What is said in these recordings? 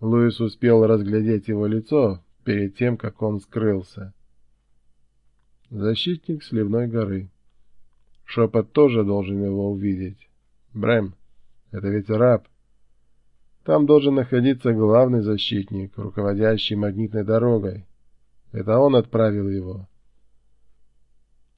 Луис успел разглядеть его лицо перед тем, как он скрылся. Защитник Сливной горы. Шепот тоже должен его увидеть. Брэм, это ведь раб. Там должен находиться главный защитник, руководящий магнитной дорогой. Это он отправил его.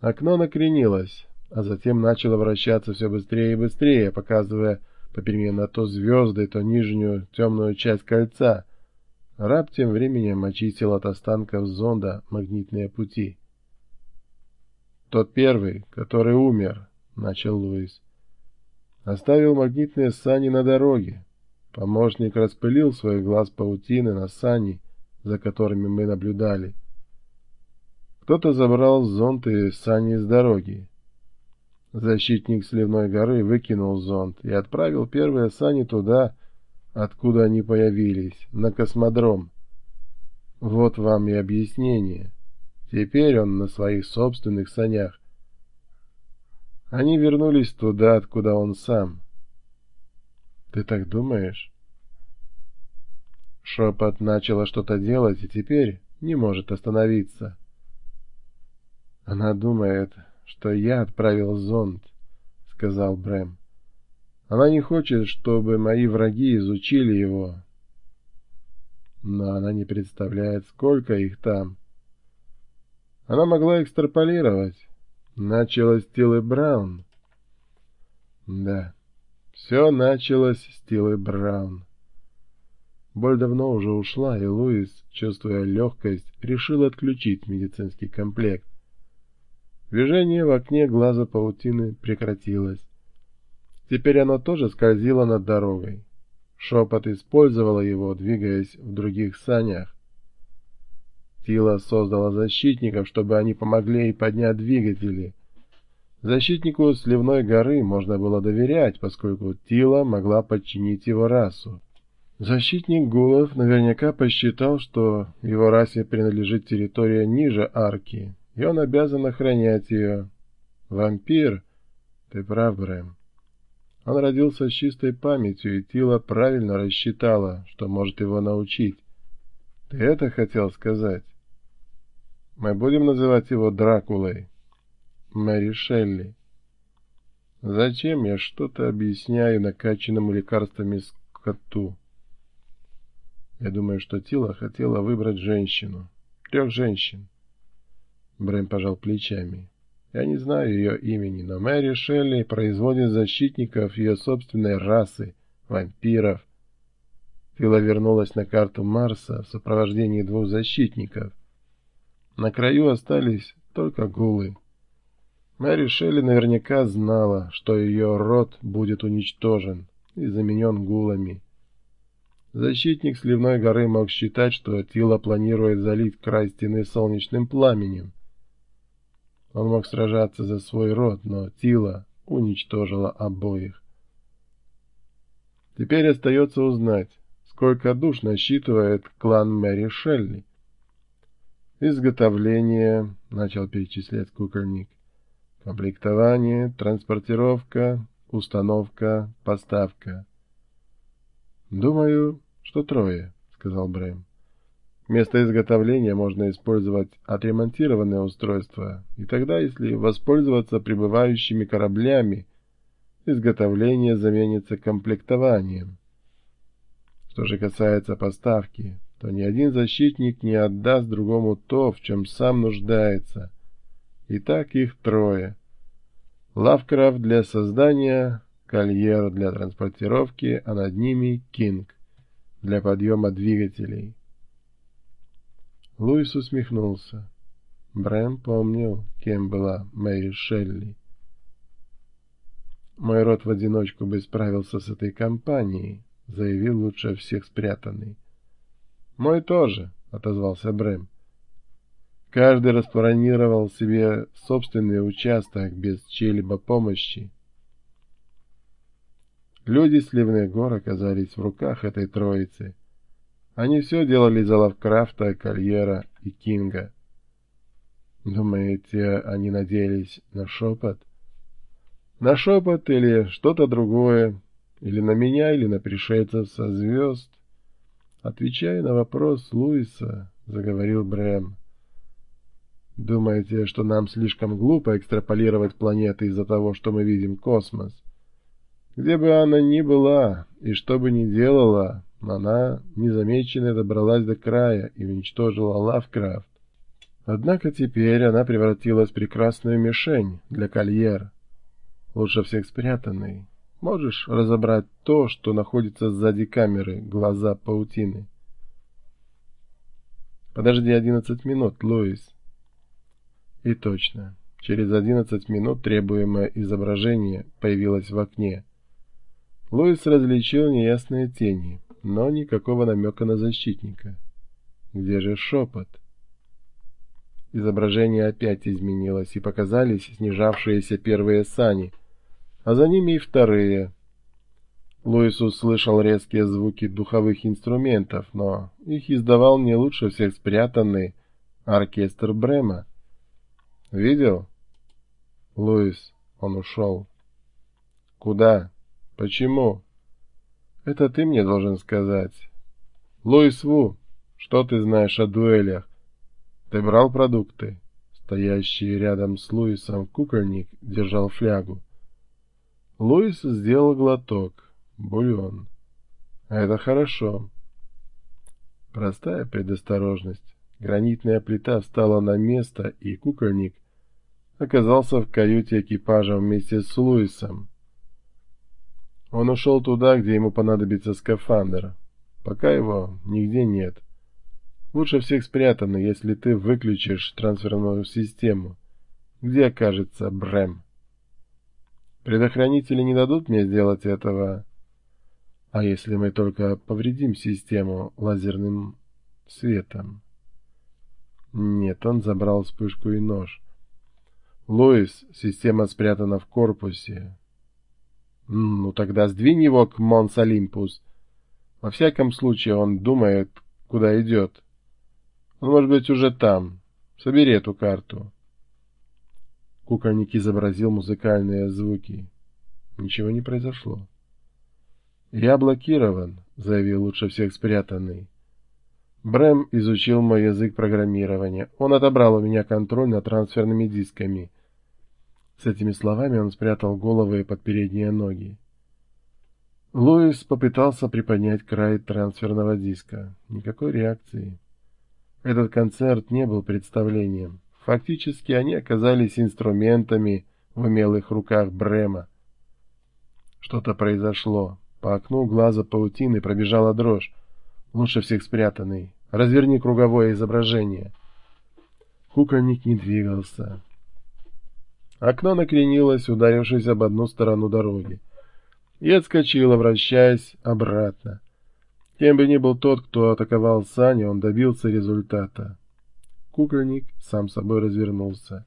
Окно накренилось, а затем начало вращаться все быстрее и быстрее, показывая попеременно то звезды, то нижнюю темную часть кольца. Раб тем временем очистил от останков зонда магнитные пути. «Тот первый, который умер», — начал Луис. «Оставил магнитные сани на дороге. Помощник распылил свой глаз паутины на сани, за которыми мы наблюдали. Кто-то забрал зонт и сани с дороги. Защитник Сливной горы выкинул зонт и отправил первые сани туда, откуда они появились, на космодром. Вот вам и объяснение. Теперь он на своих собственных санях. Они вернулись туда, откуда он сам. Ты так думаешь? Шепот начала что-то делать и теперь не может остановиться. Она думает, что я отправил зонд, — сказал Брэм. Она не хочет, чтобы мои враги изучили его. Но она не представляет, сколько их там. Она могла экстраполировать. Началось Тилы Браун. Да, все началось с Тилы Браун. Боль давно уже ушла, и Луис, чувствуя легкость, решил отключить медицинский комплект. Движение в окне глаза паутины прекратилось. Теперь оно тоже скользило над дорогой. Шепот использовала его, двигаясь в других санях. Тила создала защитников, чтобы они помогли ей поднять двигатели. Защитнику Сливной горы можно было доверять, поскольку Тила могла подчинить его расу. Защитник Гулов наверняка посчитал, что его расе принадлежит территория ниже арки, и он обязан охранять ее. Вампир? Ты прав, Брэм. Он родился с чистой памятью, и Тила правильно рассчитала, что может его научить. Ты это хотел сказать? Мы будем называть его Дракулой. Мэри Шелли. Зачем я что-то объясняю накачанному лекарствами скоту? Я думаю, что Тила хотела выбрать женщину. Трех женщин. Брэм пожал плечами. Я не знаю ее имени, но Мэри Шелли производит защитников ее собственной расы, вампиров. Фила вернулась на карту Марса в сопровождении двух защитников. На краю остались только гулы. Мэри Шелли наверняка знала, что ее род будет уничтожен и заменен гулами. Защитник Сливной горы мог считать, что Тила планирует залить край стены солнечным пламенем. Он мог сражаться за свой род, но Тила уничтожила обоих. Теперь остается узнать, сколько душ насчитывает клан Мэри Шелли. Изготовление, начал перечислять кукольник, комплектование, транспортировка, установка, поставка. Думаю, что трое, сказал Брэм. Вместо изготовления можно использовать отремонтированное устройство, и тогда, если воспользоваться прибывающими кораблями, изготовление заменится комплектованием. Что же касается поставки, то ни один защитник не отдаст другому то, в чем сам нуждается. И так их трое. Лавкрафт для создания, Кольер для транспортировки, а над ними Кинг для подъема двигателей. Луис усмехнулся. Брэм помнил, кем была Мэри Шелли. «Мой род в одиночку бы справился с этой компанией», — заявил лучше всех спрятанный. «Мой тоже», — отозвался Брэм. Каждый распланировал себе собственный участок без чьей-либо помощи. Люди Сливных гор оказались в руках этой троицы — они все делали за Лавкрафта, Кольера и Кинга. Думаете, они надеялись на шепот? На шепот или что-то другое, или на меня, или на пришельцев со звезд? Отвечая на вопрос Луиса, заговорил Брэм. Думаете, что нам слишком глупо экстраполировать планеты из-за того, что мы видим космос? Где бы она ни была и что бы ни делала, она незамеченная добралась до края и уничтожила Лавкрафт. Однако теперь она превратилась в прекрасную мишень для кольер, лучше всех спрятанной. Можешь разобрать то, что находится сзади камеры, глаза паутины? Подожди одиннадцать минут, Луис. И точно. Через одиннадцать минут требуемое изображение появилось в окне. Луис различил неясные тени, но никакого намека на защитника. Где же шепот? Изображение опять изменилось, и показались снижавшиеся первые сани — а за ними и вторые. Луис услышал резкие звуки духовых инструментов, но их издавал не лучше всех спрятанный оркестр Брема. «Видел?» «Луис, он ушел». «Куда? Почему?» «Это ты мне должен сказать». «Луис Ву, что ты знаешь о дуэлях? Ты брал продукты?» Стоящий рядом с Луисом кукольник держал флягу. Луис сделал глоток. Бульон. Это хорошо. Простая предосторожность. Гранитная плита встала на место, и кукольник оказался в каюте экипажа вместе с Луисом. Он ушел туда, где ему понадобится скафандр. Пока его нигде нет. Лучше всех спрятано, если ты выключишь трансферную систему. Где окажется Брэм? Предохранители не дадут мне сделать этого. А если мы только повредим систему лазерным светом? Нет, он забрал вспышку и нож. Луис, система спрятана в корпусе. Ну, тогда сдвинь его к Монс Олимпус. Во всяком случае, он думает, куда идет. Он может быть уже там. Собери эту карту. Кукольник изобразил музыкальные звуки. Ничего не произошло. «Я блокирован», — заявил лучше всех спрятанный. Брэм изучил мой язык программирования. Он отобрал у меня контроль над трансферными дисками. С этими словами он спрятал головы под передние ноги. Луис попытался приподнять край трансферного диска. Никакой реакции. Этот концерт не был представлением. Фактически они оказались инструментами в умелых руках Брема. Что-то произошло. По окну глаза паутины пробежала дрожь. Лучше всех спрятанный. Разверни круговое изображение. Кукольник не двигался. Окно накренилось, ударившись об одну сторону дороги, и отскочило, вращаясь обратно. Кем бы ни был тот, кто атаковал Сани, он добился результата. Кукольник сам собой развернулся.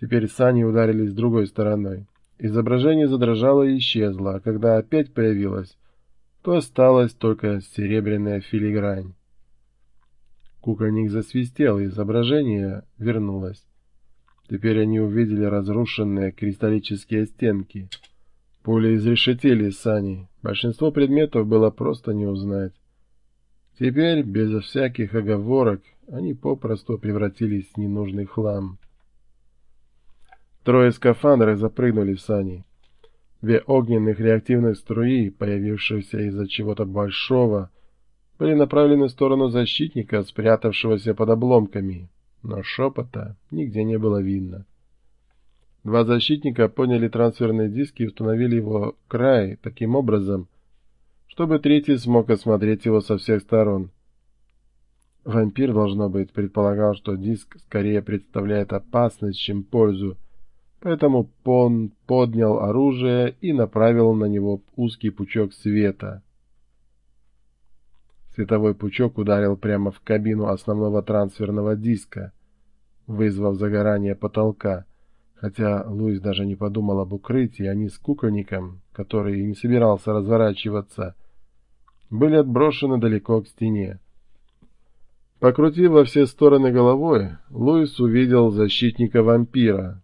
Теперь сани ударились другой стороной. Изображение задрожало и исчезло, а когда опять появилось, то осталась только серебряная филигрань. Кукольник засвистел, и изображение вернулось. Теперь они увидели разрушенные кристаллические стенки. Пули изрешетили сани. Большинство предметов было просто не узнать. Теперь, безо всяких оговорок, они попросту превратились в ненужный хлам. Трое скафандров запрыгнули в сани. Две огненных реактивных струи, появившиеся из-за чего-то большого, были направлены в сторону защитника, спрятавшегося под обломками, но шепота нигде не было видно. Два защитника поняли трансферный диск и установили его край таким образом, чтобы третий смог осмотреть его со всех сторон. Вампир, должно быть, предполагал, что диск скорее представляет опасность, чем пользу, поэтому он поднял оружие и направил на него узкий пучок света. Световой пучок ударил прямо в кабину основного трансферного диска, вызвав загорание потолка, хотя Луис даже не подумал об укрытии, они с кукольником, который не собирался разворачиваться, были отброшены далеко к стене. Покрутив во все стороны головой, Луис увидел защитника-вампира,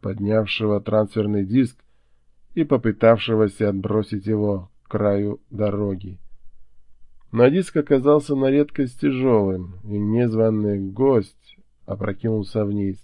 поднявшего трансферный диск и попытавшегося отбросить его к краю дороги. Но диск оказался на редкость тяжелым, и незваный гость опрокинулся вниз.